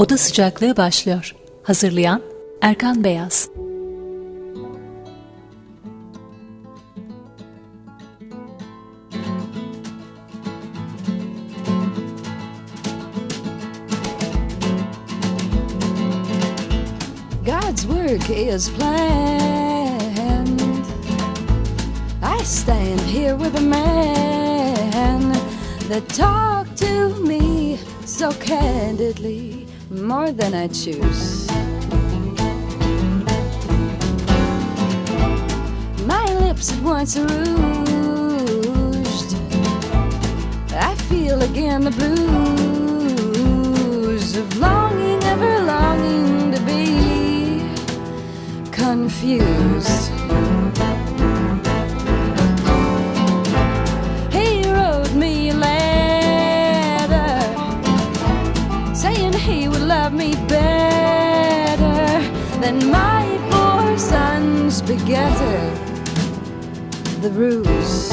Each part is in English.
Oda Sıcaklığı başlıyor. Hazırlayan Erkan Beyaz God's work is planned. I stand here with a man that talked to me so candidly, more than I choose. My lips at once rouged. I feel again the blues of longing, ever longing to be confused. Sons begetter the ruse.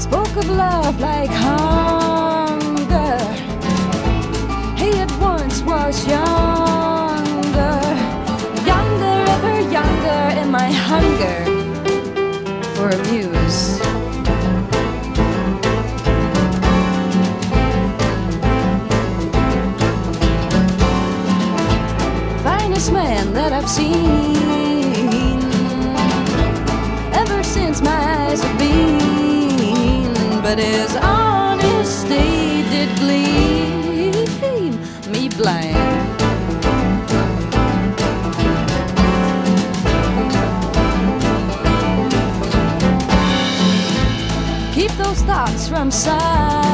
Spoke of love like hunger. He at once was younger, younger, ever younger in my hunger for a muse. I've seen ever since my eyes have been, but his honesty did gleam me blind. Keep those thoughts from sight.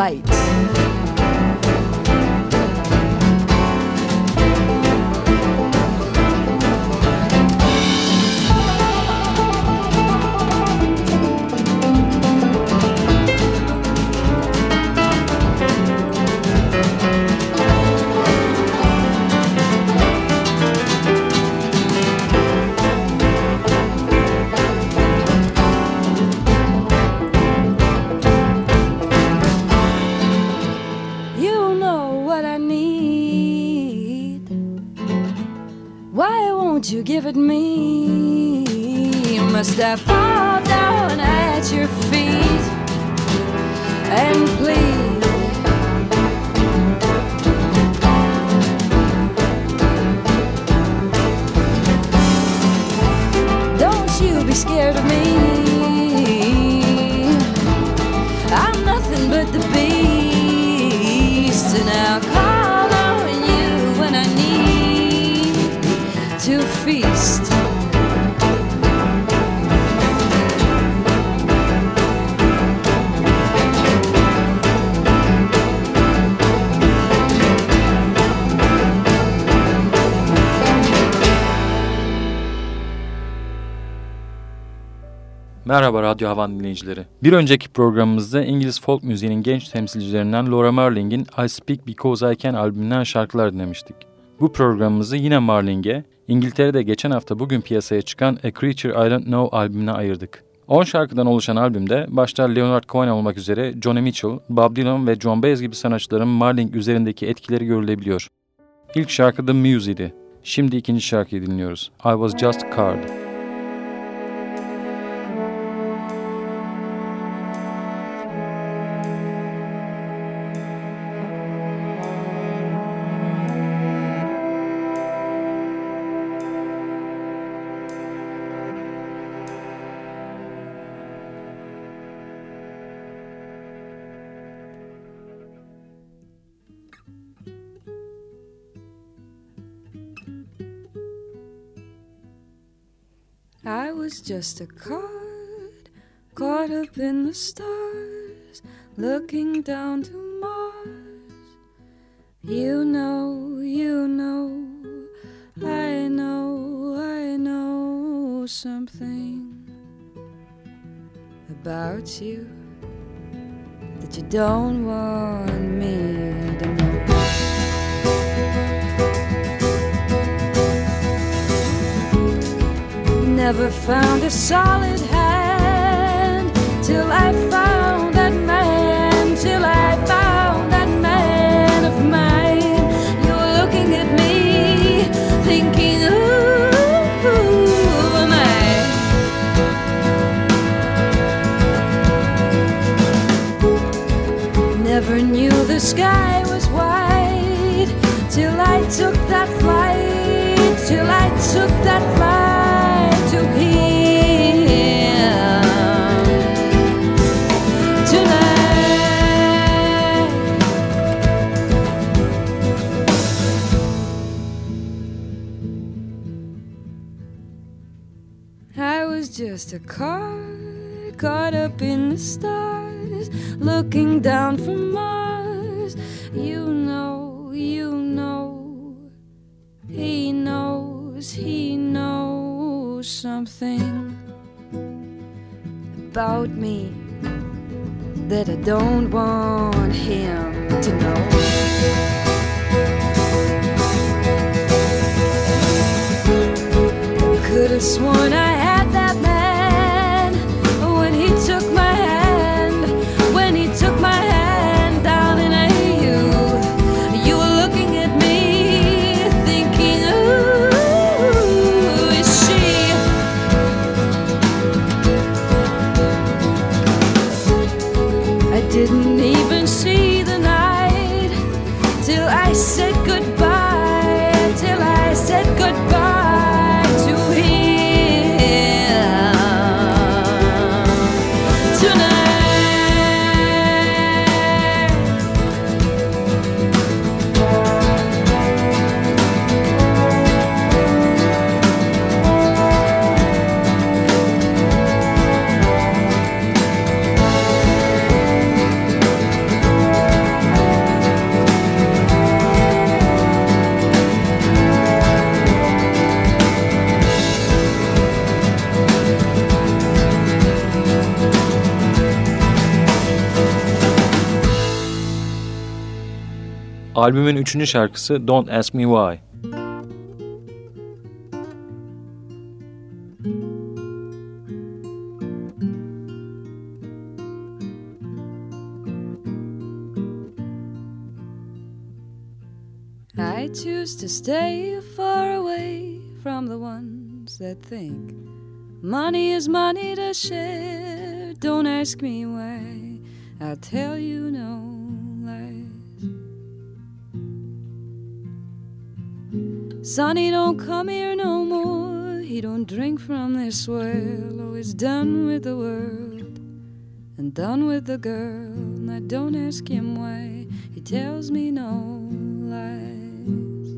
Light. But the Merhaba Radyo Havan dinleyicileri. Bir önceki programımızda İngiliz folk müziğinin genç temsilcilerinden Laura Marling'in I Speak Because I Can albümünden şarkılar dinlemiştik. Bu programımızı yine Marling'e, İngiltere'de geçen hafta bugün piyasaya çıkan A Creature I Don't Know albümüne ayırdık. 10 şarkıdan oluşan albümde başta Leonard Cohen olmak üzere Johnny Mitchell, Bob Dylan ve John Baez gibi sanatçıların Marling üzerindeki etkileri görülebiliyor. İlk şarkı The Muse'ydi. Şimdi ikinci şarkıyı dinliyoruz. I Was Just Card. Just a card caught up in the stars, looking down to Mars. You know, you know, I know, I know something about you. That you don't want me Never found a solid hand till I found that man, till I found that man of mine. You're looking at me, thinking, ooh, who am I? Never knew the sky was white till I took that flight, till I took that flight was just a car caught up in the stars, looking down from Mars. You know, you know, he knows, he knows something about me that I don't want him to know. Sworn I had that man when he took my hand, when he took my hand down in a you. You were looking at me, thinking, Ooh, is she? I didn't Albümün üçüncü şarkısı Don't Ask Me Why. I choose to stay far away from the ones that think money is money to share. Don't ask me why, I'll tell you Sonny don't come here no more. He don't drink from this well. Oh, he's done with the world and done with the girl. And I don't ask him why. He tells me no lies.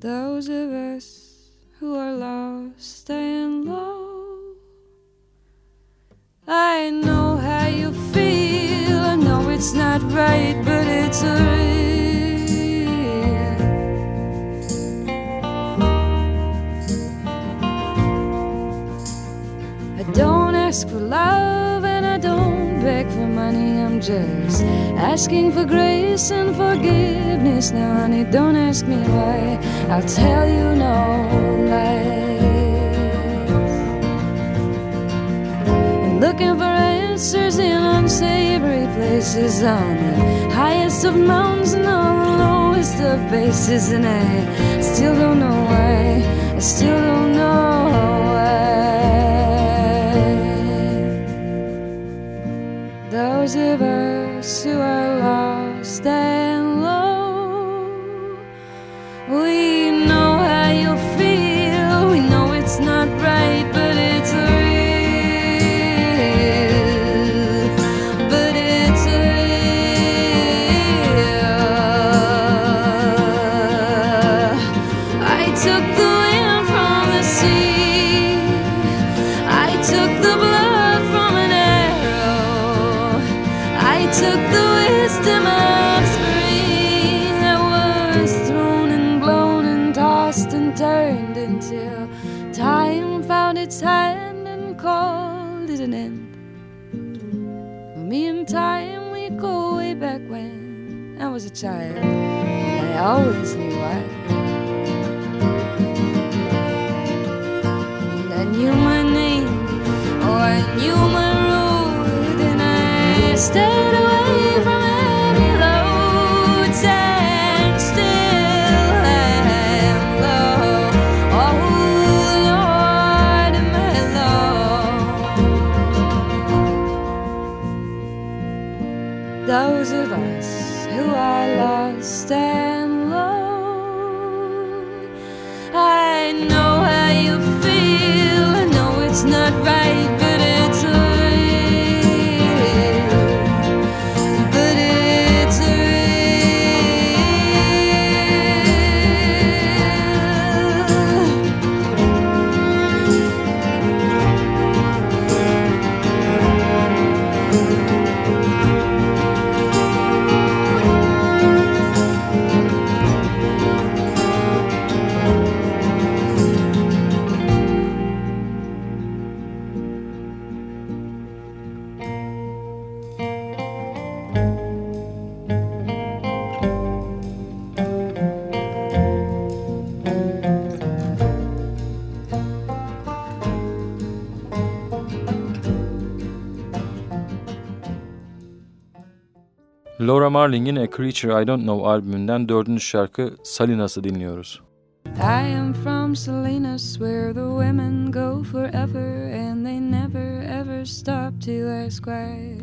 Those of us who are lost and low. I know how you feel. I know it's not right, but it's a real. For love and I don't beg for money. I'm just asking for grace and forgiveness. Now, honey, don't ask me why. I'll tell you no lies. And looking for answers in unsavory places on the highest of mountains and the lowest of bases. And I still don't know why. I still don't know Those of us who are lost and low, child. I always knew why. And I knew my name, or I knew my Laura Marling'in A Creature I Don't Know albümünden dördüncü şarkı Salinas'ı dinliyoruz. I am from Salinas, where the women go forever and they never ever stop to ask why.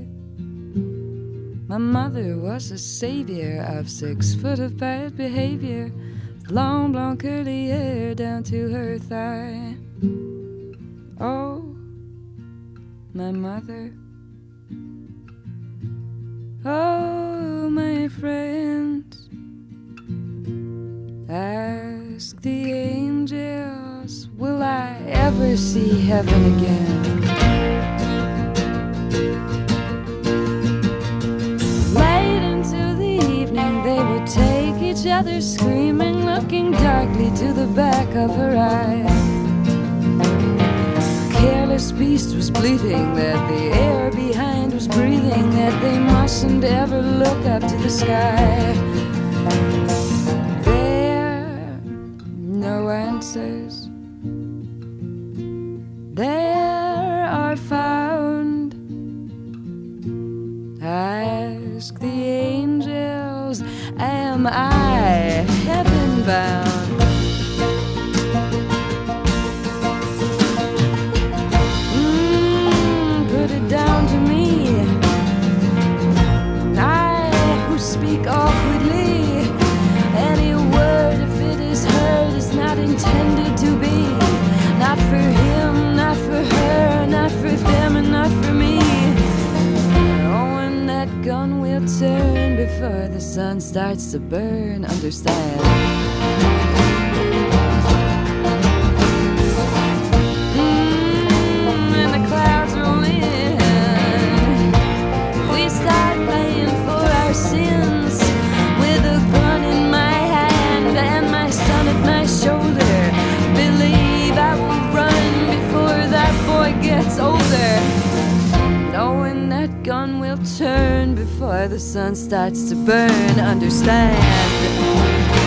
My mother was a savior of six foot of bad behavior, long blonde curly hair down to her thigh. Oh, my mother. Oh, friends. Ask the angels, will I ever see heaven again? Late into the evening, they would take each other screaming, looking darkly to the back of her eye. Careless beast was bleating that the air behind was breathing, that they mustn't ever look up to the sky. There, no answers. There are found. Ask the angels, am I starts to burn. Understand? Before the sun starts to burn. Understand?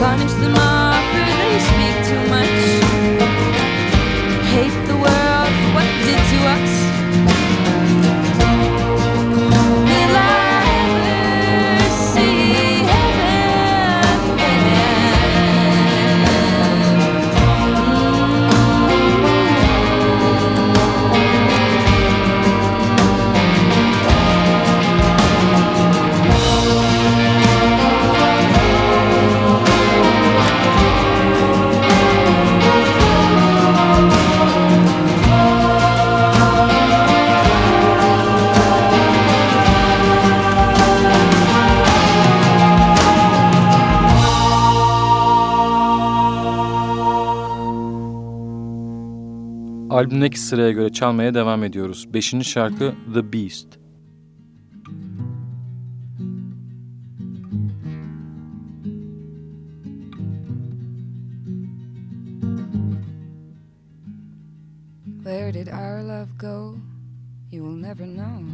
punish them all. Albümdeki sıraya göre çalmaya devam ediyoruz. Beşinci şarkı The Beast. Where did our love go? You will never know.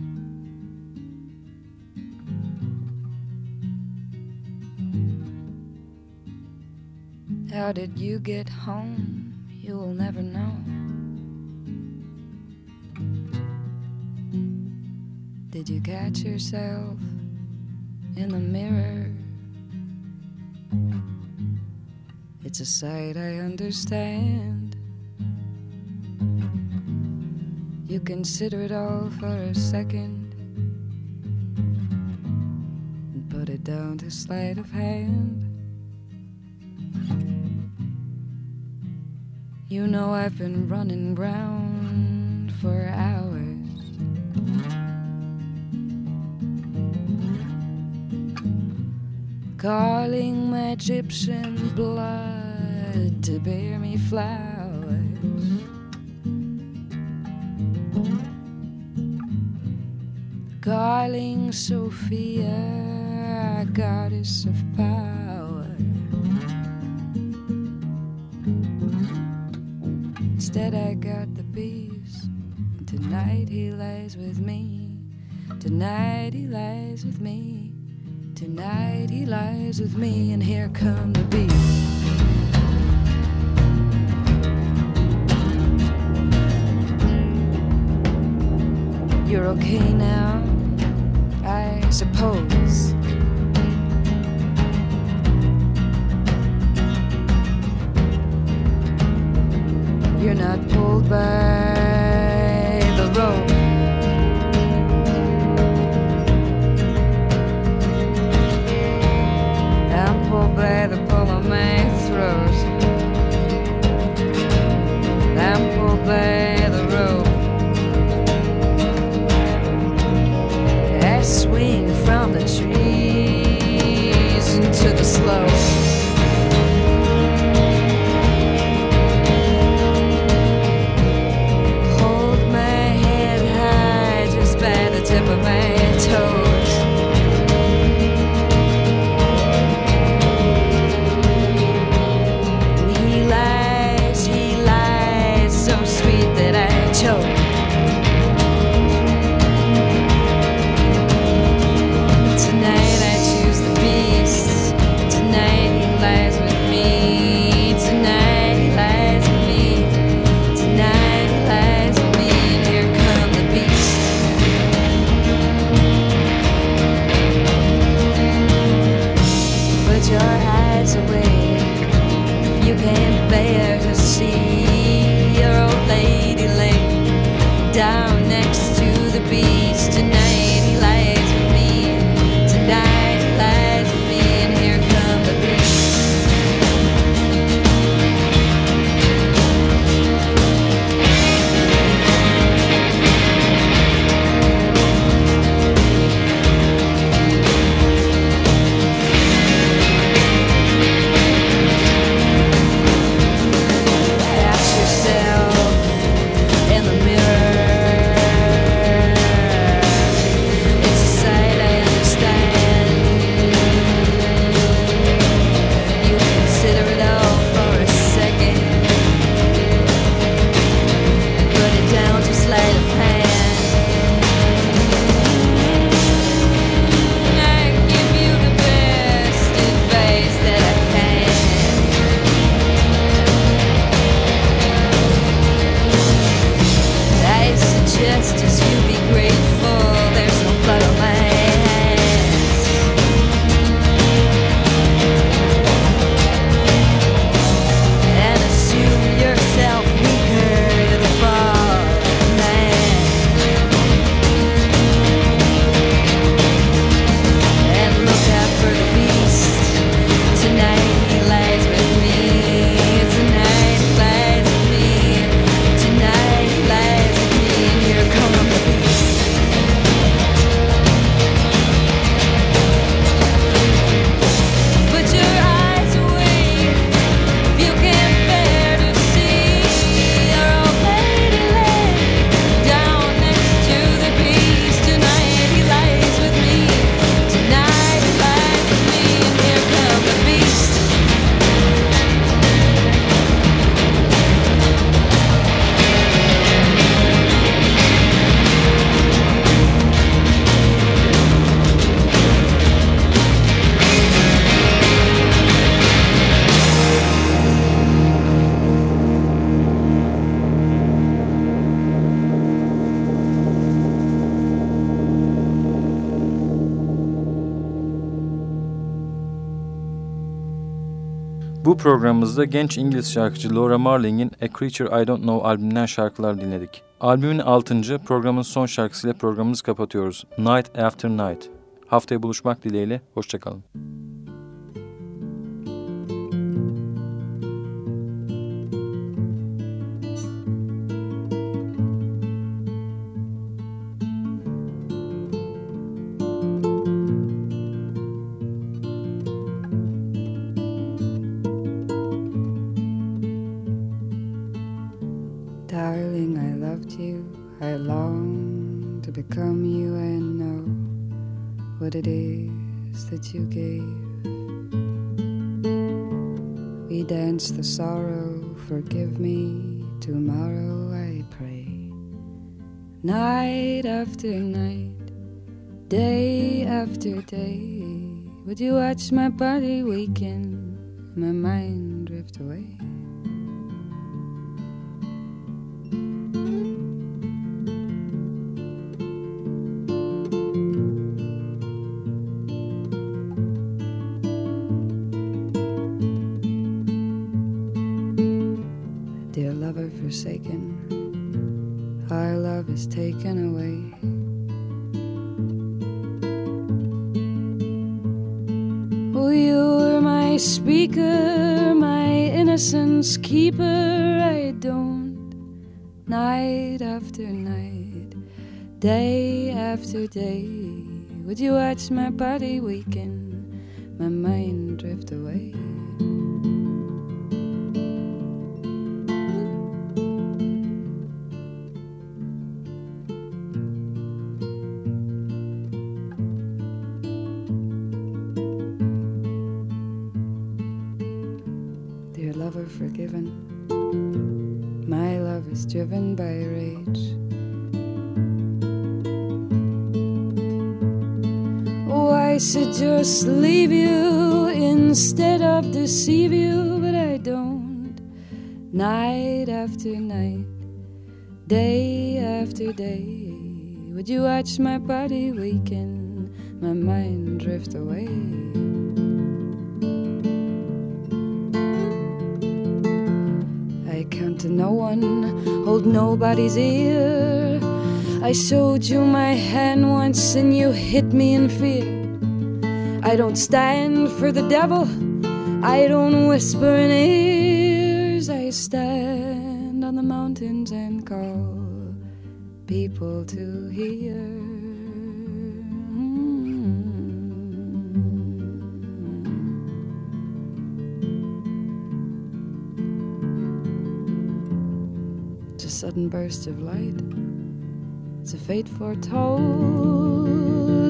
How did you get home? You will never know. Did you catch yourself in the mirror? It's a sight I understand. You consider it all for a second and put it down to sleight of hand. You know I've been running round for hours. Calling my Egyptian blood to bear me flowers. Calling Sophia, goddess of power. Instead, I got the beast. Tonight he lies with me. Tonight he lies with me. Tonight he lies with me, and here come the beast. You're okay now, I suppose. You're not pulled by Programımızda genç İngiliz şarkıcı Laura Marling'in A Creature I Don't Know albümünden şarkılar dinledik. Albümün 6. programın son şarkısıyla programımızı kapatıyoruz. Night After Night. Haftaya buluşmak dileğiyle, hoşçakalın. It is that you gave. We dance the sorrow, forgive me tomorrow, I pray. Night after night, day after day, would you watch my body weaken, my mind forsaken, our love is taken away. Oh, you were my speaker, my innocence keeper. I don't, night after night, day after day, would you watch my body weaken, my mind drift away? I should just leave you instead of deceive you, but I don't. Night after night, day after day, would you watch my body weaken, my mind drift away? I count to no one, hold nobody's ear. I showed you my hand once and you hit me in fear. I don't stand for the devil, I don't whisper in ears. I stand on the mountains and call people to hear. Mm. A sudden burst of light. It's a fate foretold.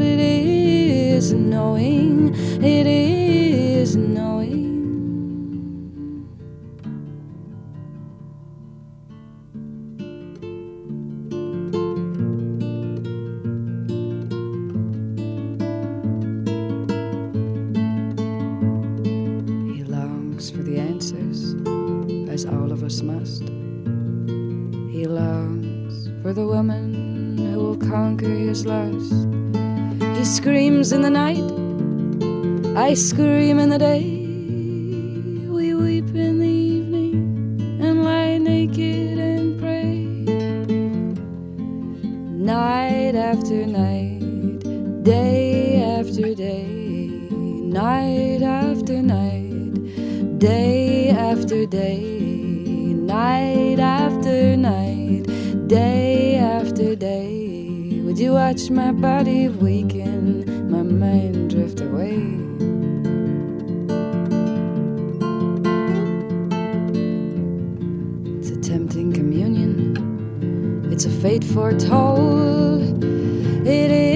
It is knowing. It is knowing. I scream in the day. We weep in the evening and lie naked and pray. Night after night, day after day, night after night, day after day, night after night day after day. Would you watch my body weaken, my mind drift away? It's a fate foretold. It is